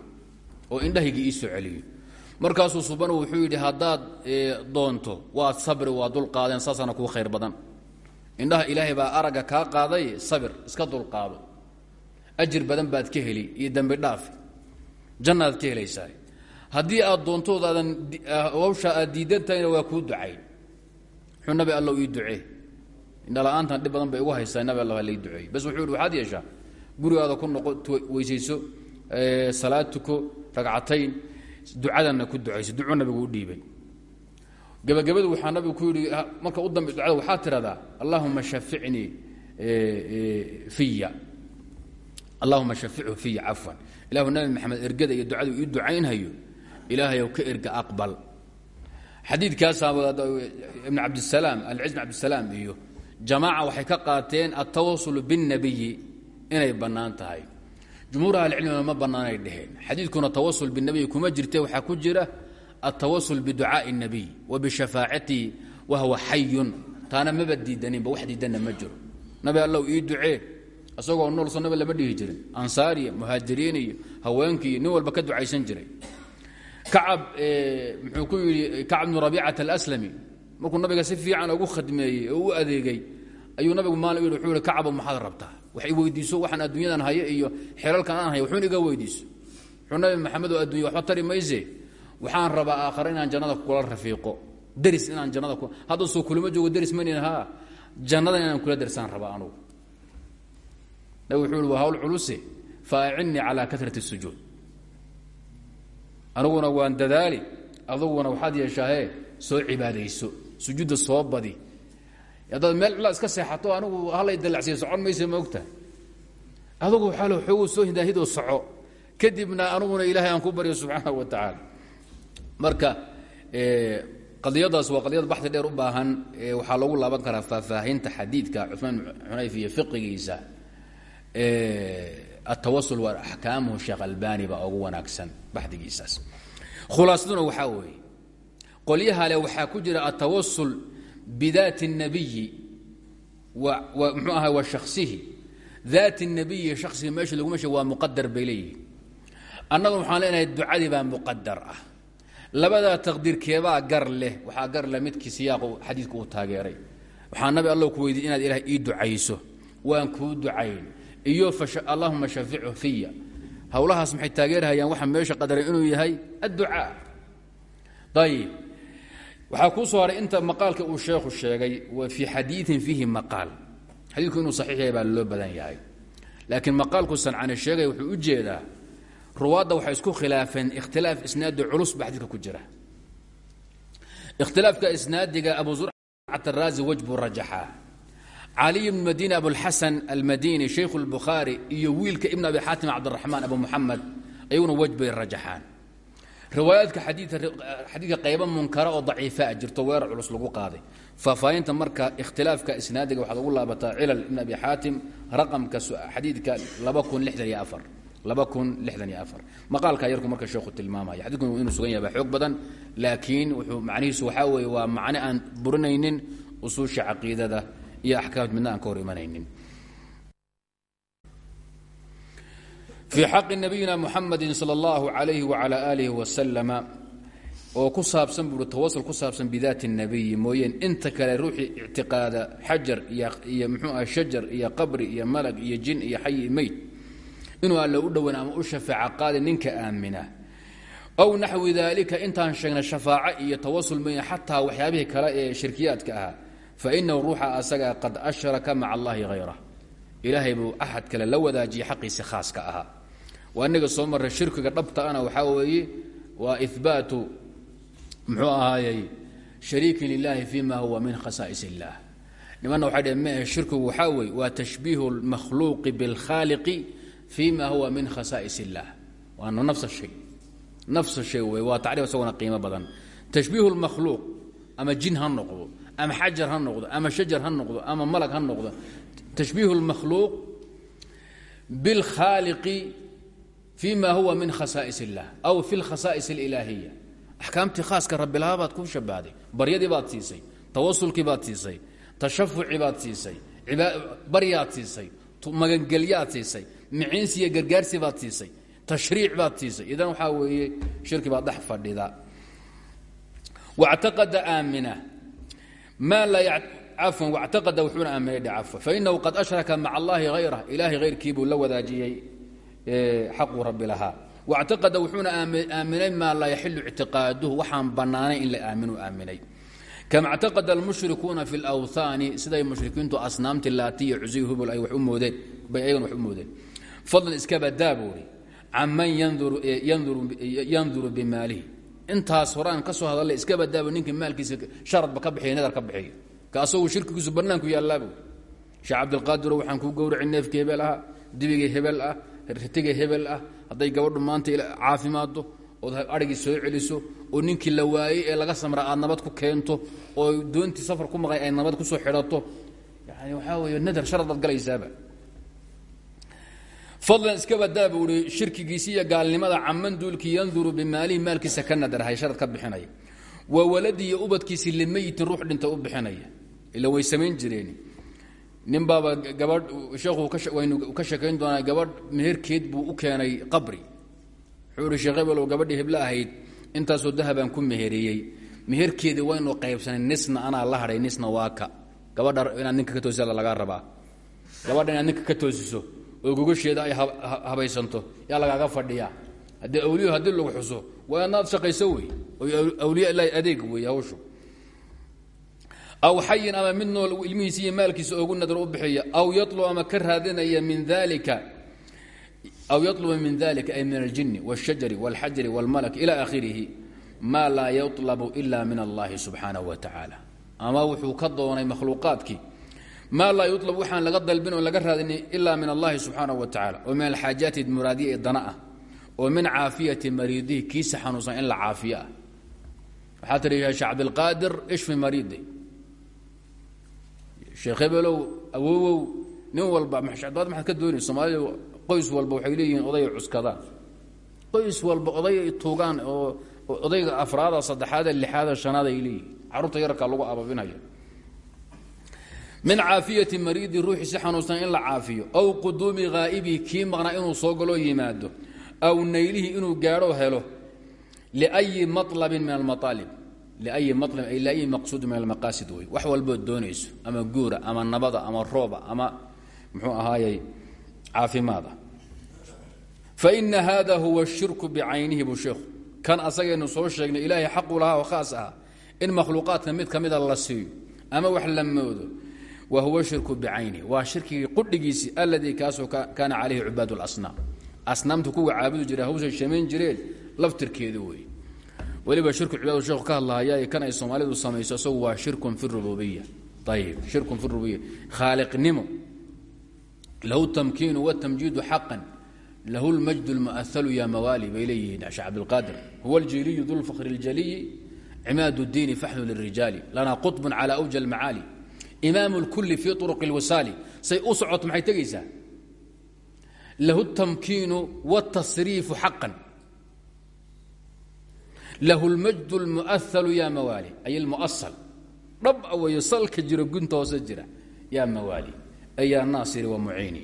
oo indhahaygii ii soo celiyo. Markaasuu subanu wuxuu yidhi haddaad doonto waad sabri waa dulqaadeen saasaana kuu khayr badan. Indhaha ilaahay baa aragga kaa qaaday sabir iska dulqaado ajir badan baad ka heli iyo dembi dhaaf jannaad ka helaysaa haddii aad doontoodadan hawsha aad diidan waa kuu ducayn wuxuu nabi allow ii ducee indhala-aantan dhib badan bay igu haysaa nabi alla lai duceey bas wuxuu yidhi waxaad yeeshaa gurigaada ku noqo weysayso salaad tuko ragcatayn ducadanna ku ducayso. Ducuu nabigu u dhiibay. Gebagabadu waxaa nabigu ku yidhi marka u dambe ducada waxaa tidhahdaa allahuma shaficnii fiya allahuma shafichu fiya cafwan ilahu nabi maxamed ergada iyo ducadu ii ducaynhayo ilaahayow ka erga aqbal. Xadiidkaasaa ibn cabdisalaam alciz bn cabdisalaam iyo jamaaca waxay ka qaateen altawasul biاnnabiyi inay bannaan tahay jumhuur ahlicilmina ma bannaanay dheheen xadiidkuna tawasul binabiyi kuma jirte waxaa ku jira altawasul biducaaءi الnabiy wa bishafaacatihi wahwa xayun taana maba diidaninba wax diidanna ma jiro nabi allow ii ducee isagoo nool so nabi lama dhihi jirin ansaariya muhaajiriin iyo haweenkii nin walba ka ducaysan jiray kacab muxuu ku yidhi kacab bnu rabiicata alaslami markuu nabiga si fiican ugu khadmeeyey oo u adeegay ayuu nabigu maalin wuxuu yihi kacabo maxaad rabtaa? Wax weydiiso waxaan adduunyadan hayo iyo xelalkan aan hayo. Wuxuun iga weydiiso. Wuxuu nabi maxamed oo addunya waxba tari mayse. Waxaan rabaa aakhare inaan jannada kula rafiiqo. Deris inaan jannada ku hadda soo kulama joogo deris manin haa jannadan inaan kula dersaan rabaa anugu. Nabig wuxuu yihi waa hawl culuse. Faacinnii calaa karati sujuud. Aniguna waan dadaali aduguna waxaad yeeshaahe soo cibaadayso sujuudda soo badi. Haddaad meel cila iska seexato anigu halay dalacsiya socon maysa ma ogtahay adugu waxaal xoogu soo hidaahidoo soco. Kadibna aniguna ilaahay aan ku baryo subxaanahu wa tacaala. Marka qadiyadaas waa qadiyad baxdi dheer u baahan waxaa loogu laaban karaa faahfaahinta xadiidka cumaan xunayf iyo fiqigiisa atawasul waa axkaamuhu sheekh albani baa ugu wanaagsan baxdigiisaas. Khulaasaduna waxaa weeye qolyaha le waxaa ku jira atawasul bidaati الnabiyi mxuu ahay wa shaksihi daati الnabiyi shaksiga meesha laguma sheeg waa muqadar bay leeyihin annagu waxaan leenahay ducadii baa muqadar ah labadaa taqdiirkeebaa gar leh waxaa gar leh midkii siyaaqu xadiidku uu taageeray waxaa nabi allow ku weydiy inaad ilaah ii ducayso waan kuu ducayn iyo allahuma shafichu fiya howlahaas maxay taageerhayaan waxa meesha qadaray inuu yahay adducaa ayib waxaa kuu soo haray inta maqaalka uu sheekhu sheegay wa fii xadiiin fiihi maqaal. Xadiidku inuu saxiix yahay baa loo badan yahay. Laakiin maqaalku sancane sheegay wuxuu u jeedaa ruwaadda waxay isku khilaafeen ikhtilaaf isnaadi culus ba xadiidka ku jira. Ikhtilaafka isnaadiga abu zurcat araazi wej buu rajaxaa caliy bn madini abulxasan almadini shaykhu اlbukhaari iyo wiilka ibn abi xaatim cabdiraxmaan abu muxamed ayaguna wej bay rajaxaan riwaayaadka xadiidka qaybo munkara oo daciifaa jirto weerar culus lagu qaaday. Faahfaahinta marka ikhtilaafka isnaadiga waxaad ugu laabataa cilal ibn abi xaatim raqamka xadiidka maqaalka yarku marka sheekhu tilmaamaya. Xadidku inuu sugan yahay baa xoog badan laakiin wuxuu macnihiisu waxaa weeye waa macne aan burinaynin usuusha caqiidada iyo axkaamta midna aan ka hor imanaynin fii xaqi nabiyina muxamadi sal اllahu alayhi wala aalih wasalama oo ku saabsan buui tawasul ku saabsan bidaati اnabiyi mooyeen inta kale ruuxii ictiqaada xajar iyo mxuu ah shajar iyo qabri iyo malag iyo jin iyo xay iyo meyd inuu alle u dhowan ama u shafaaca qaadi ninka aamina. Aw naxwi daalika intaan sheegnay shafaaco iyo tawasul may xataa waxyaabihii kale ee shirkiyaadka ahaa fainahu ruuxa asaga qad ashraka maca allahi hayra ilaahay inaga soo marray shirkiga dhabta ana waxaa weeye waa ihbaatu muxuu ahaayey shariikin lilahi fima huwa min khasaa'is illah nimanna waxay dheen shirkigu waxaa weeye waa tashbiihu lmakhluuqi biاlkhaaliqi fima huwa min khasaa'is illah waana nafs shay. Nafs shay wey waa tacriif isagona qiimo badan. Tashbiihu lmakhluuq ama jin ha noqdo ama xajar ha noqdo ama shajar ha noqdo ama malag ha noqdo. Tashbiihu lmakhluuq biاlkhaaliqi fima huwa min khasaa'is illah aw fi lkhasaa'is alilaahiya axkaamtii khaaska rabbilahaa baad ku shabahday baryadii baad siisay tawasulkii baad siisay tashafucii baad siisay baryaad siisay magangelyaad siisay miciinsiiyo gargaarsi baad siisay tashriic baad siisay idan waxaa weeye shirki baad dhex fadhida wactaqada aamina maa laa cafwan wactaqada wuxuuna aaminay dhe cafwa fainahu qad ashraka maca allahi hayrah ilaahay hayrkiibuu la wadaajiyey xaquu rabbi lahaa wactaqada wuxuuna aaminay maa laa yaxilu ictiqaaduhu waxaan bannaanayn in la aaminu aaminay kama اctaqada اlmushrikuuna fi اlawhaani siday mushrikiintu asnaamti laati iyo cusiy hubl ay wax u moodeen bay ayagana wax u moodeen fadlan iska badaa buuri can man yanduru bimaalihi intaas horaan ka soo hadalla iska badaaba ninkii maalkiisa sharadba ka bixiya nadar ka bixiya ka asagu shirkigiisu bannaanku yaallaabu sheekh cabdilqaadiro waxaan kuu gowracay neefkii hebel ahaa dibigii hebel ah ritiga hebel ah hadday gabadhu maanta caafimaaddo ood arigii soo celiso oo ninkii la waayey ee laga samra aad nabad ku keento oo doontii safar ku maqay ay nabad ku soo xidhato. Yani waxaa wey nadar sharad baad galaysaaba. Fadlan iska badaa buu i iyo gaalnimada caman duulkii yanduru bimaalihi maalkiisa ka nadarhay sharad ka bixinaya. Wa waladihi ubadkiisi limeyitin ruux dhinta u bixinaya. Ila way samayn jireen nin baaba gabadh sheekhu ka sheekayn doonaa gabadh meherkeed buu u keenay qabri. Wuxuu ihi sheekh gabadhii heblo ahayd intaasoo dahabaan ku meheriyey meherkeedii waynu qaybsanay nisna anaa la hadhay nisna waa ka. Gabadha ninka ka toosisa lagaa rabaa. Gabadha inaad ninka ka toosiso oo gogasheeda ay habaysanto yaa lagaaga fadhiyaa. Haddii awliyo haddii lagu xuso waa inaad shaqayso wey? Awliya ilaahi adeeg wey hawshu aw xayin ama mid nool ilmihiisa iyo maalkiisa ogu nadar u bixiya aw yalu ama ka raadinaya min dalika aw yaluba min dalika ay min aljini wاshajari wاlxajari wاlmalak ila akhirihi maa laa yaطlabu ila min allahi subxaanaه wa tacaala ama wuxuu ka doonay makhluuqaadkii maa laa yuطlab waxaan laga dalbin oo laga raadini ila min allahi subxaanaه wa tacala oo min alxaajaati muraadiya ee dana ah oo min caafiyati mariidihi kiisa xanuunsan in la caafiyo ah waxaa tihi sheekh cabdilqaadir ishfi mariidi sheekh hebelow awowow nin walba madaad maxaad ka doonay soomaalida qoys walba waxay leeyihiin oday ay cuskadaan. Qoys walba oday ay tuugaan oo odayga afraada saddexaada lixaada shanaad ay leeyihiin. Carruurta yararkaa lagu ababinaya min caafiyati mariidi ruuxii si in la caafiyo aw quduumi haa'ibihi kii maqnaa inuu soo galoo yimaado aw naylihi inuu gaadho helo liأyi maطlabin min almaaalib liayi malab liayi maqsuudi min almaqaasid wey wax walbood doonayso ama guura ama nabada ama rooba ama muxuu ahaayey caafimaada faina hada huwa shirku bicaynihi buu sheekhu kan asagaynu soo sheegnay ilaahay xaqu lahaa oo khaas ah in makhluuqaadka mid ka mida la siiyo ama wax la moodo wa huwa shirku bicaynihi waa shirkigii qudhigiisii alladii kaasoo kaana calayhi cubaad اlasnaam asnaamta kuwa caabudi jira weliba shirku cibaadu sheekhu ka hadlahayaa kan ay soomaalidu samayso isagu waa shirkun fi rububiya ayib shirkun fi rububiya khaaliqnimo lahu tamkiinu wtamjiidu xaqan lahu lmajd lmuahalu ya mawaali bay leeyihiin sheekh cabdilqaadir huwa aljiliyu du lfakri اljaliyi cimaad اdiini faxlu lirijaali lana qطbun cala awja اlmacaali imaam اlkuli fi طuruq اlwisaali say u socoto maxay tegaysaa lahu اtamkiinu wاtasriifu xaqan lahu اlmajd اlmuahalu ya mawaali ay اlmuasal dhab weeyo salka jiro gunta hoose jira ya mawaali ay ya naasiri wa muciini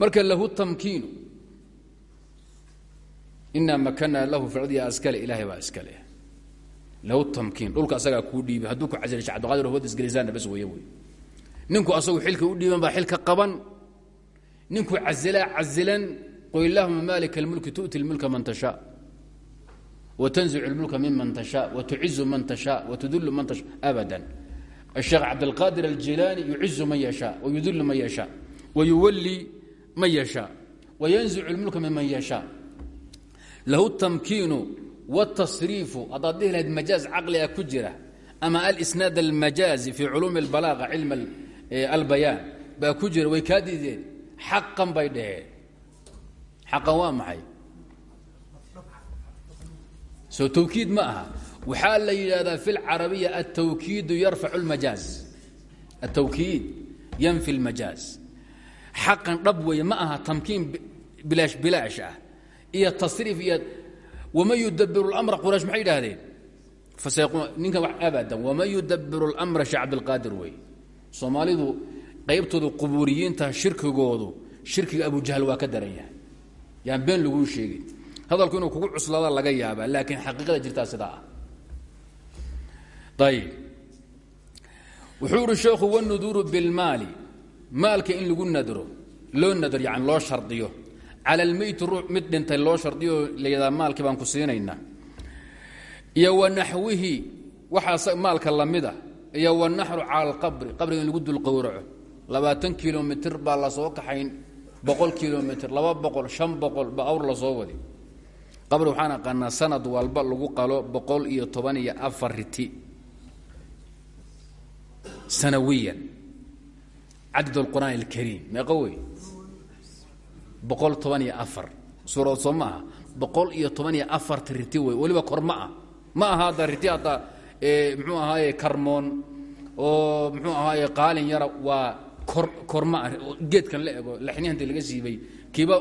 marka lahu tamkiinu inaa makanaa lahu ficdiya askale ilahay baa iskale lahu tamkiin dhulka asagaa kuu dhiibay hadduu ku casila shek abdiqadir hod isgelisaana bas weeye wey ninku asagu xilka u dhiiban baa xilka qaban ninkuu casilaa casilan qul illahuma maalika اlmulki tu'ti اlmulka man tashaa watanzicu اlmulka miman tashaa watucizu man tashaa watudulu man tashaa abadan الشheekh cabdالqاdir الجilaani yucizu man yشhاء وyudil man yشhاء وyuwlي man yشhاء وynزc الmulka miman yشhاء lahu التamkiinu والتصriifu haddaad dhihi lahayd majaaz caqliga ku jira ama alsnaad اlmajaazi fii culuumi اlbalaaqa cilm albayaan baa ku jira way kaa diideen xaqan bay dhaheen xaqan waa maxay soo towkiid ma aha. Waxaa la yidhaahdaa fi lcarabiya atowkiidu yarfacu lmajaaz atowkiid yanfi lmajaaz xaqan dhab weeye ma aha tamkiin bilaash bilaash ah. Iyo tasriif iyo waman yudabiru lmra quraysh maxay yidhaahdeen? Ninkan wax abadan waman yudabiru lmra sheekh cabdilqaadir wey. Soomaalidu qaybtooda qubuuriyiinta shirkigoodu shirkiga abujahl waa ka daran yahay. Yaan been laguu sheegin hadalku inuu kugu cuslaada laga yaabaa laakiin xaqiiqada jirtaa sidaa ah. Ayb wuxuu ihi sheekhu wاnuduuru biاlmaali maalka in lagu nadro loo nadr yani loo shardiyo. Cala almeyti ruux mid dhintay loo shardiyo layadhaha maalkii baan ku siinaynaa. Iyo wanaxwihi waxaa maalka lamida ah. iyo wanaxru cala alqabri qabriga in lagu dulqowraco labaatan kilomitr baa la soo kaxayn boqol kilomitr laba boqol shan boqol ba awr la soo wadi qabri waxaan aqaanaa sanad walba lagu qalo boqol iyo toban iyo afar riti. Sanawiyan. Cadad اlqur'aan اlkariim meeqo wey boqol toban iyo afar. Suuradood soo ma aha. Boqol iyo toban iyo afarta riti wey weliba kor ma ah ma aha hadda riti hadda mxuu ahaaye karmoon oo mxuu ahaaye qaalin yara waa kor korma ah geedkan la ego laxniha inta laga siibay. Kiiba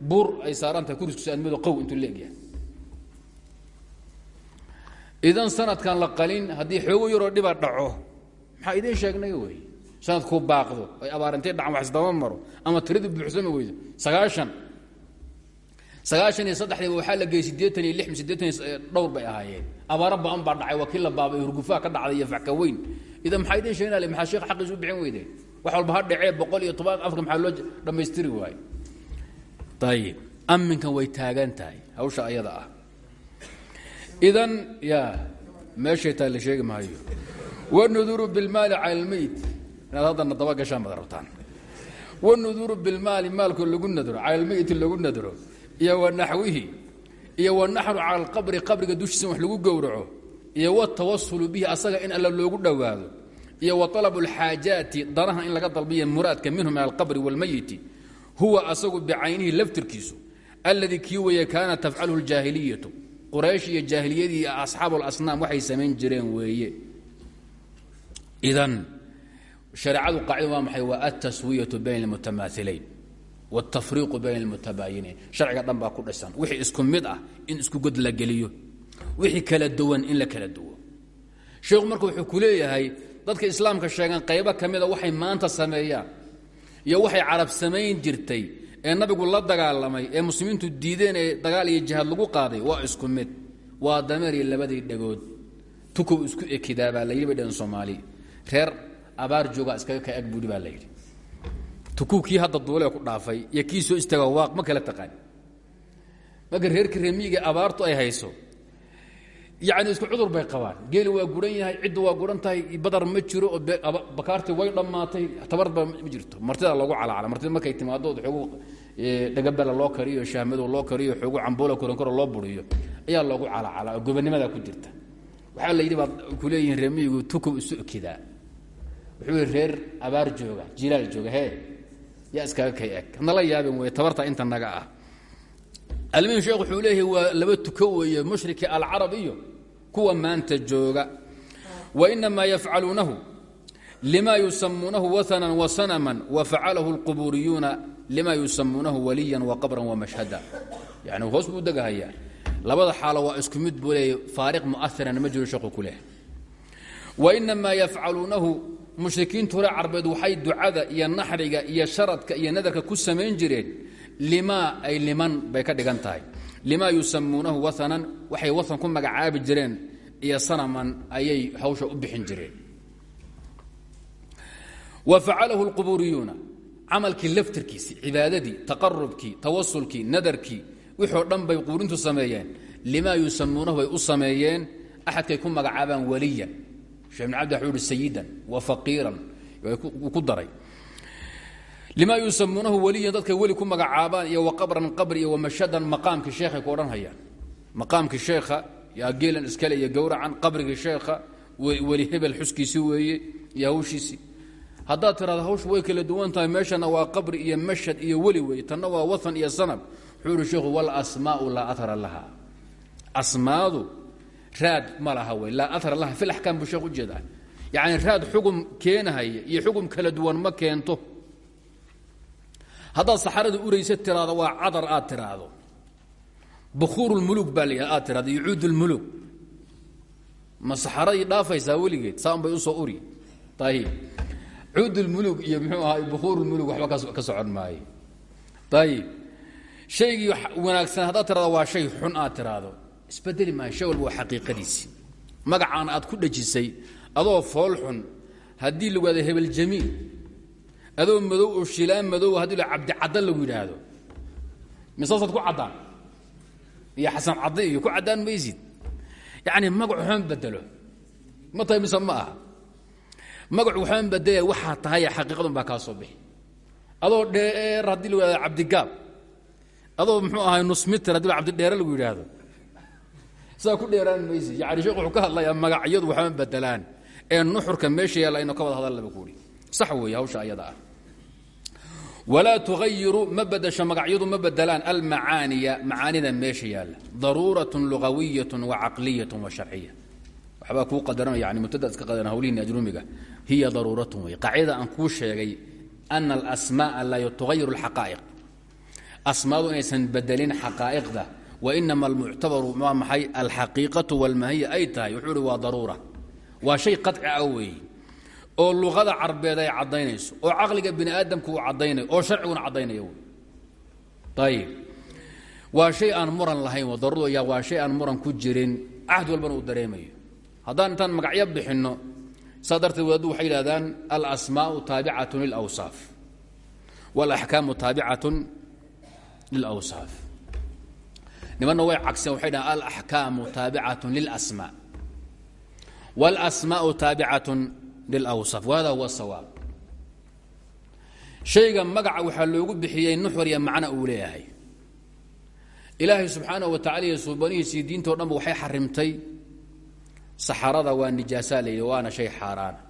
buur ay saarantahay kuriskiisu admado qow intuu la egyahay idan sanadkan la qalin haddii xoogo yaroo dhiba dhaco maxaa idiin sheegnay wey sanadkuu baaqdo ay abaarintay dhacan wax isdaba maro ama tiradu buuxsami weydo. Sagaashan sagaashan iyo saddexdiiba waxaa la geeyey siddeetan iyo lix siddeetan iyo dhowr bay ahaayeen. Abaaro ba'an baa dhacay waa kii la baabay hurgufaha ka dhacday iyo facka weyn. Idan maxaa idiin sheegnale maxaa sheekh xaqiisu walba ha dhacee iyo toban afka maxaa loo dhammaystiri ayib amminkan way taagan tahay hawsha ayada ah. Idan ya meeshay tahay la sheegi maayo. Wanuduru bilmaali cala almeyt inaad haddana daba gashaan baad rabtaan. Wanuduru bilmaali maalkoo lagu nadro cala almeyti lagu nadro iyo wanaxwihi iyo wanaxru cala alqabri qabriga dushiisa wax lagu gowraco. Iyo watawasulu bihi asaga in alla loogu dhowaado. Iyo wa alabu alxaajaati danaha in laga dalbiya muraadka minhu min alqabri wاlmeyiti huwa asagu bicaynihi laftirkiisu alladii kii weeye kaana tafcaluhu اljaahiliyatu quraysh iyo jaahiliyadii asxaabu اlasnaam waxay samayn jireen weeye idan shareecadu qaacida waa maxay waa altaswiyatu bayna اlmutamaahilayn wاltafriiqu bayna اlmutabaayiniin sharciga dhan baa ku dhisan wixii isku mid ah in isku god la geliyo wixii kala duwan in la kala duwo sheekhu marka wuxuu ku leeyahay dadka islaamka sheegan qaybo ka mida waxay maanta sameeyaan iyo waxay carab samayn jirtay ee nabigu la dagaalamay ee muslimiintu diideen ee dagaal iyo jihaad lagu qaaday waa isku mid. Waa dameer iyo labadii dhagood. Tukow isku ekidaa baa layidhi bay dhaheen soomaali. Reer abaar joogaa iskaga ka ag buudhi baa la yidhi. Tukuw kii hadda duulee ku dhaafay iyo kii soo istaaga waaq ma kala taqaan. Marka reerkii reemiyiga abaartu ay hayso yacni isku cudur bay qabaan. Geeli waa guran yahay ciddu waa guran tahay badar ma jiro oo bakaartii way dhammaatay tabarba ma jirto. Martida loogu calacala martida markay timaadood xoogu dhagabala loo kariyo shaahmadow loo kariyo xoogu cambuula koronkoro loo buriyo ayaa loogu calacala oo gobanimadaa ku jirta. Waxaa la yidhi baad ku leeyihiin reemiyigu tukow isu ekidaa wuxuu yidhi reer abaar jooga jilaal jooga hee yaa iskaga kay eg. Nala yaabin wey tabarta inta naga ah almuhim sheekh wuxuu leeyahay waa laba tuko weeye mushriki alcarab iyo kuwa maanta jooga. Wainamaa yafcaluunahu lima yusamuunahu wahanan wasanaman wafacalahu اlqubuuriyuuna lima yusamuunahu waliyan waqabran wamashhada yani hoos buu degahayaa labada xaalo waa isku mid buu leeyahy faariq muahiran ma jiro sheekhu ku leh wainamaa yafcaluunahu mushrikiintu hore carbeed waxay ducada iyo naxriga iyo sharadka iyo nadarka ku samayn jireen limaa ay liman bay ka dhigan tahay. Limaa yusamuunahu waanan waxay waan ku magacaabi jireen iyo sanaman ayay hawsha u bixin jireen. Wa facalahu lqubuuriyuuna camalkii laftirkiisii cibaadadii taqarubkii tawasulkii nadarkii wixoo dhan bay qubuurintu sameeyeen. Limaa yusamuunahu bay u sameeyeen axadkay ku magacaabaan waliyan sheh ibn cabdi wuxuu ihi sayidan wa faqiiran. Ku daray lima yusamuunahu weliyan dadka weli ku magacaabaan iyo waqabran qabri iyo wamashadan maqaamkii sheekhay ku odhan hayaan maqaamkii sheekha geelan iskale iyo gowracan qabrigii sheekha weli hebel xuskiisii weeye iyo hawshiisii haddaad tirahdo hawshu way kala duwan tahay meeshana waa qabri iyo mashhad iyo weli weeye tanna waa wathan iyo sanab. Wuxuu ihi sheekhu walasmaau laa athara laha. Asmaadu raad ma laha wey laa athara laha. Fil axkaam buu sheekh u jeedaa yacni raad xugum keenahaya iyo xugum kala duwan ma haddaad saxarada uraysa tiraado waa cadar aad tiraahdo. Bukuurulmulug baa la aad tirahdo iyo cuudulmulug ma saxaradii dhaafaysaa weligeed? Saan bay u soo uri. Ayib cuudulmulug iyo muxuu ahaa bukuurulmulug waxba ka socon maayo. Ayib shaygii wanaagsan haddaad tirahdo waa shay xun aad tiraahdo. Isbedeli maayo shay walba waa magacaan aad ku dhajisay adoo fool xun. Haddii lagu hahdo hebel jamiil adoo madow oo shilaan madow haddii la cabdicadda lagu yidhaahdo. Misaasaad ku caddaan. Iyo xasan cadde iyo ku caddaan maysid yacni magac waxbama bedelo ma tahay mise ma aha. Magac waxbama bedelaya waxaa tahay xaqiiqadun baa kaa soo bixi. Adoo dheer haddii lagu yhahdo cabdigaab adoo muxuu ahay nusmiter haddii ba cabdidheere lagu yidhaahdo. Sidaa ku dheeraan maysid yani sheekh wuxuu ka hadlayaa magacyadu waxbama bedelaan ee nuxurka meesha yaalla inu ka wada hadallaba kuuhi sax weeye hawsha ayada ah walaa tuayiru ma badasho magacyadu ma bedelaan. Almacaaniya macaanida meesha yaalla. Daruuratun lugawiyatun wa caqliyatun wa sharciya waxbaa kuu qadaran yani mubtada iska qadaran hawlihiin ajrumiga. Hiya daruuratun wey qaacidada aan kuu sheegay ana alasmaaa laa tugayiru alxaqaa'iq. Asmaadu inaysan bedelin xaqaa'iqda wa inama almuctabaru waa maxay? Alxaqiiqatu walmahiya ay tahay. Wuxuu uhi waa daruura. Waa shay qaci ah weeye oo luqada carbeed ay caddaynayso oo caqliga bini aadamku uu caddaynayo oo sharciguna caddaynaya ayib waa shay aan muran lahayn daruuradu ya waa shay aan muran ku jirin cahd walbana uu dareemayo. Haddaan intaan magacyo bixinno saa darteed wadaaddu waxay yidhahdaan alasmaau taabicatun lilawsaaf. Walaxkaamu taabicatun lilawsaaf. Nimanna way cagseen waxay dhahaan alaxkaamu taabicatun lilasmaa. Wاlasmaau taabicatun lilawsaaf wahada huwa sawaab shayga magaca waxaa loogu bixiyey nuxur iyo macno uu leeyahay ilaahay subxaanaه wa tacala iyo suubanihiisii diintoo dhanba waxay xarimtay saxarada waa nijaasaa la yidhi waana shay xaaraana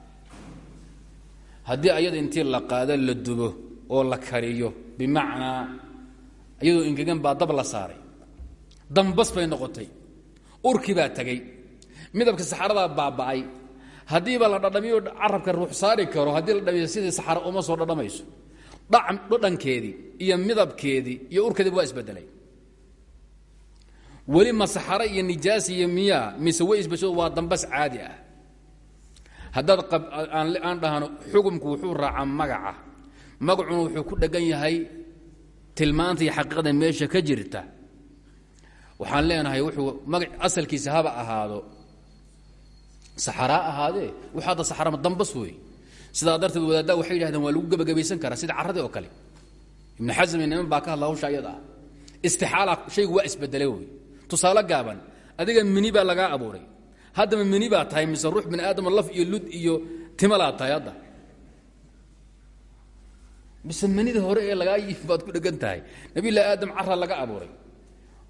haddii ayada intii la qaado la dubo oo la kariyo bimacnaa iyadoo engegan baa dab la saaray dambas bay noqotay urki baa midabka saxaradaa baaba'ay haddiiba la dhadhamiyo carabka ruux saari karo haddii la dhamiyo sidii saxaro uma soo dhadhamayso. Dhadhankeedii iyo midabkeedii iyo urkeediiba waa isbedelay. Weli ma saxaro iyo nijaas iyo miyaa mise way isbeshado waa dambas caadi ah. Haddaad aan dhahno xugumku wuxuu raacaa magaca. Magacuna wuxuu ku dhegan yahay tilmaanta iyo xaqiiqada meesha ka jirta. Waxaan leenahay wuxuu maga asalkiisa haba ahaado saxaraa ahaadee wuxuu hadda saxarama dambas wey sidaa darteed wadaaddaa waxay yidhahdeen waa lagu gebagabaysan karaa sida carradii oo kale. Ibnu xasmi niman baa ka hadla hawsha ayada ah. Istixaala shaygu waa gaaban adiga mini baa lagaa abuuray. Haddama mini baa tahay mise ruux bini aadama laf iyo lud iyo timalaa tahay hadda. Mise hore ee lagaa baad ku dhegan tahay. Nabilah aadam cara laga abuuray.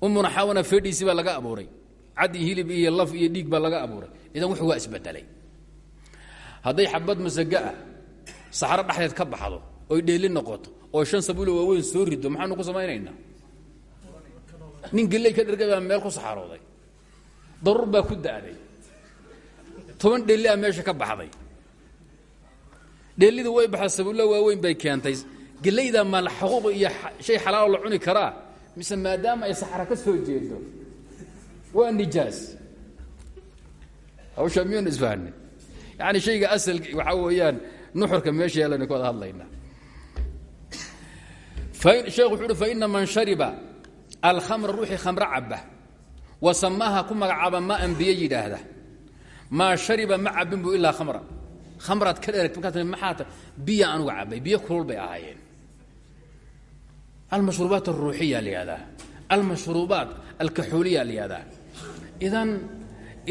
Umuna xawana fedhiisi baa laga abuuray. Cad iyo hilib iyo laf iyo dhiig baa laga abuuray idan wuxuu waa isbedelay. Hadday xabad masaga ah saxaro dhexdeed ka baxdo oy dheeli noqoto oo shan sabuulo waaweyn soo rido maxaanu ku samaynaynaa? Nin geley ka dhergay baa meel ku saxarooday. Daruur baa ku da'day toban dheeli ah meesha ka baxday. Dheelida way baxda sabuulla waaweyn bay keentay. Gelayda ma xuquuq iyo shay xalaalo la cuni karaa? Mise maadaama ay saxra ka soo jeedo waa nijaas hawsha miyuunu isfahanay? Yani shayga asalki waxaa weeyaan nuxurka meesha yaallaynu ka wada hadlaynaa sheekhu wuxu uhi faina man shariba alkhamra ruuxii khamro caba wa samaaha ku magacaaba ma an biyo yidhaahda shariba ma cabin bu ilaa khamra. Khamraad ka dheragt ta biya anuga cabay biyo kulul bay ahaayeen. Almashruubaat alruuxiya la yihahdaa almashruubaat alkaxuuliya la yihahdaa idan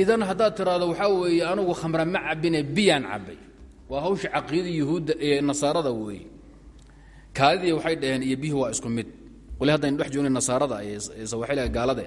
idan haddaad tiraahdo waxaa weeye anugu khamra ma cabine biyaan cabay waa hawsha caqiidada yuhuudda ee nasaarada weeye. Kaadidii waxay dhaheen iyo biyuhu waa isku mid. Wali haddaynu dhex joogna nasaarada sawaxiliga gaalada